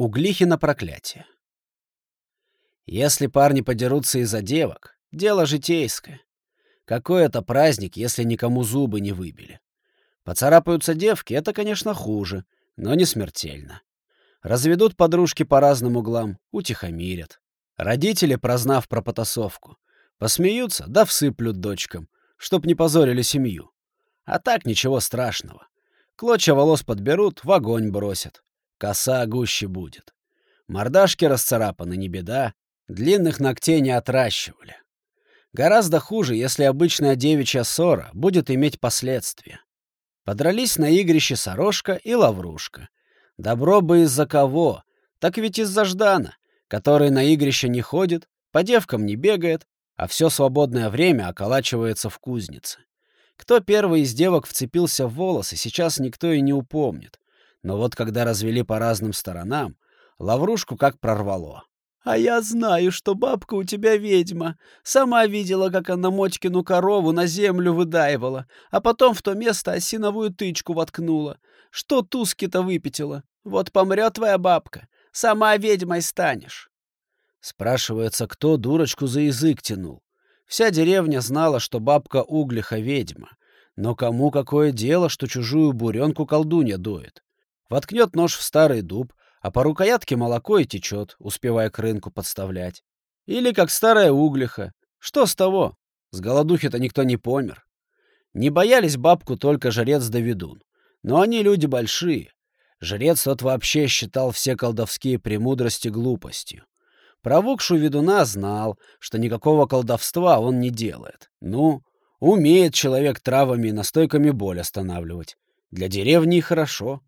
Углихина проклятие. Если парни подерутся из-за девок, дело житейское. Какой это праздник, если никому зубы не выбили? Поцарапаются девки — это, конечно, хуже, но не смертельно. Разведут подружки по разным углам, утихомирят. Родители, прознав про потасовку, посмеются да всыплют дочкам, чтоб не позорили семью. А так ничего страшного. Клочья волос подберут, в огонь бросят. Коса гуще будет. Мордашки расцарапаны, не беда. Длинных ногтей не отращивали. Гораздо хуже, если обычная девичья ссора будет иметь последствия. Подрались на игрище Сорожка и Лаврушка. Добро бы из-за кого? Так ведь из-за Ждана, который на игрище не ходит, по девкам не бегает, а все свободное время околачивается в кузнице. Кто первый из девок вцепился в волосы, сейчас никто и не упомнит. Но вот когда развели по разным сторонам, Лаврушку как прорвало. «А я знаю, что бабка у тебя ведьма. Сама видела, как она Мотькину корову на землю выдаивала, а потом в то место осиновую тычку воткнула. Что туски-то выпятила? Вот помрет твоя бабка. Сама ведьмой станешь». Спрашивается, кто дурочку за язык тянул. Вся деревня знала, что бабка Углиха ведьма. Но кому какое дело, что чужую буренку колдунья доит? Воткнет нож в старый дуб, а по рукоятке молоко и течет, успевая к рынку подставлять. Или как старая углиха. Что с того? С голодухи-то никто не помер. Не боялись бабку только жрец да ведун. Но они люди большие. Жрец тот вообще считал все колдовские премудрости глупостью. Про Вукшу ведуна знал, что никакого колдовства он не делает. Ну, умеет человек травами и настойками боль останавливать. Для деревни хорошо.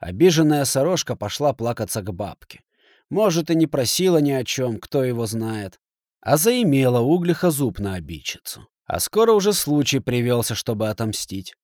Обиженная сорожка пошла плакаться к бабке. Может, и не просила ни о чем, кто его знает. А заимела углиха зуб на обидчицу. А скоро уже случай привелся, чтобы отомстить.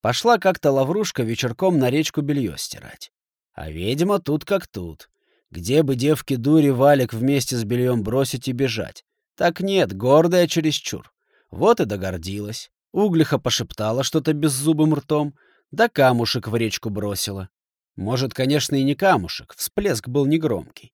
Пошла как-то лаврушка вечерком на речку белье стирать. А ведьма тут как тут. Где бы девки дури валик вместе с бельем бросить и бежать? Так нет, гордая чересчур. Вот и догордилась. Углиха пошептала что-то беззубым ртом, да камушек в речку бросила. Может, конечно, и не камушек, всплеск был негромкий.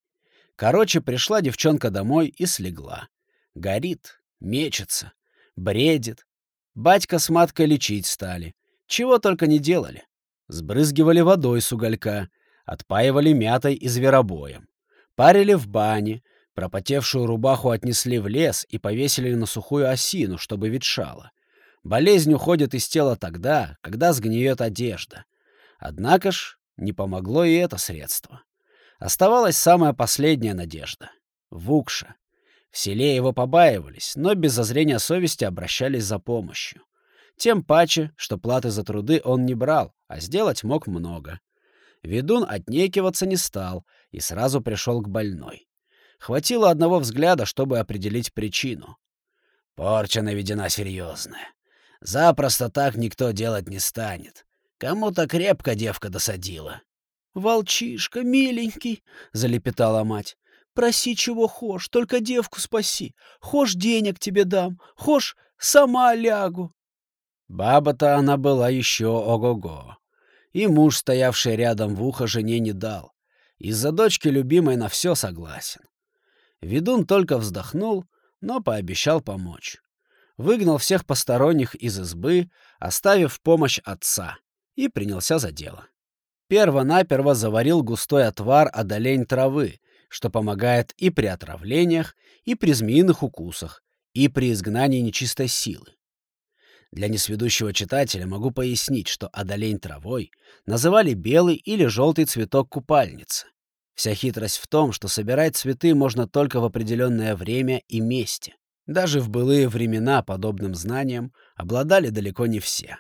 Короче, пришла девчонка домой и слегла. Горит, мечется, бредит. Батька с маткой лечить стали. Чего только не делали. Сбрызгивали водой с уголька, отпаивали мятой и зверобоем. Парили в бане, пропотевшую рубаху отнесли в лес и повесили на сухую осину, чтобы ветшала. Болезнь уходит из тела тогда, когда сгниет одежда. Однако ж не помогло и это средство. Оставалась самая последняя надежда — Вукша. В селе его побаивались, но без зазрения совести обращались за помощью. Тем паче, что платы за труды он не брал, а сделать мог много. Ведун отнекиваться не стал и сразу пришел к больной. Хватило одного взгляда, чтобы определить причину. Порча наведена серьезная. Запросто так никто делать не станет. Кому-то крепко девка досадила. — Волчишка, миленький, — залепетала мать, — проси чего хошь, только девку спаси. Хошь денег тебе дам, хошь сама лягу. Баба-то она была еще ого-го. И муж, стоявший рядом в ухо, жене не дал. Из-за дочки любимой на все согласен. Ведун только вздохнул, но пообещал помочь. Выгнал всех посторонних из избы, оставив помощь отца и принялся за дело. Перво-наперво заварил густой отвар одолень травы, что помогает и при отравлениях, и при змеиных укусах, и при изгнании нечистой силы. Для несведущего читателя могу пояснить, что одолень травой называли белый или желтый цветок купальницы. Вся хитрость в том, что собирать цветы можно только в определенное время и месте. Даже в былые времена подобным знанием обладали далеко не все.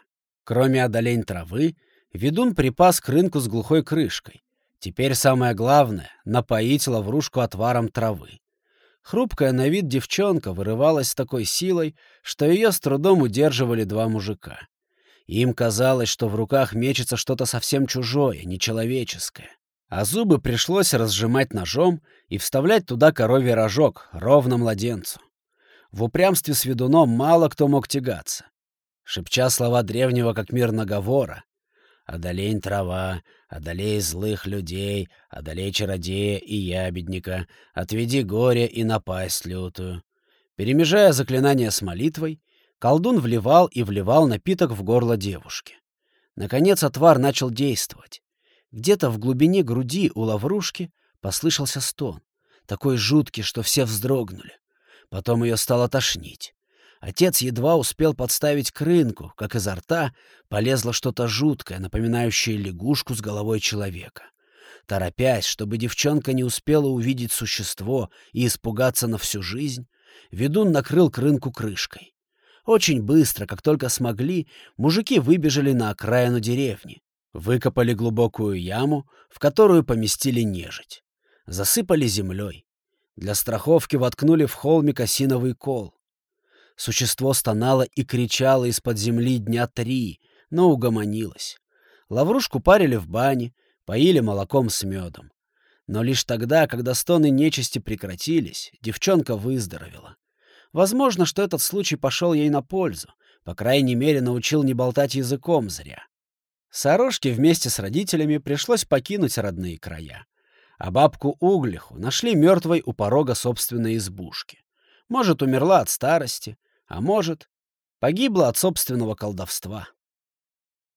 Кроме одолень травы, ведун припас к рынку с глухой крышкой. Теперь самое главное — напоить лаврушку отваром травы. Хрупкая на вид девчонка вырывалась с такой силой, что ее с трудом удерживали два мужика. Им казалось, что в руках мечется что-то совсем чужое, нечеловеческое. А зубы пришлось разжимать ножом и вставлять туда коровий рожок, ровно младенцу. В упрямстве с ведуном мало кто мог тягаться шепча слова древнего как мир наговора. одолень трава, одолей злых людей, одолей чародея и ябедника, отведи горе и напасть лютую. Перемежая заклинания с молитвой, колдун вливал и вливал напиток в горло девушки. Наконец отвар начал действовать. Где-то в глубине груди у лаврушки послышался стон, такой жуткий, что все вздрогнули. Потом ее стало тошнить. Отец едва успел подставить к как изо рта полезло что-то жуткое, напоминающее лягушку с головой человека. Торопясь, чтобы девчонка не успела увидеть существо и испугаться на всю жизнь, ведун накрыл к крышкой. Очень быстро, как только смогли, мужики выбежали на окраину деревни, выкопали глубокую яму, в которую поместили нежить. Засыпали землей. Для страховки воткнули в холмик осиновый кол. Существо стонало и кричало из-под земли дня три, но угомонилось. Лаврушку парили в бане, поили молоком с медом. Но лишь тогда, когда стоны нечисти прекратились, девчонка выздоровела. Возможно, что этот случай пошел ей на пользу, по крайней мере, научил не болтать языком зря. Сорожке вместе с родителями пришлось покинуть родные края. А бабку Углиху нашли мертвой у порога собственной избушки. Может, умерла от старости, а может, погибла от собственного колдовства.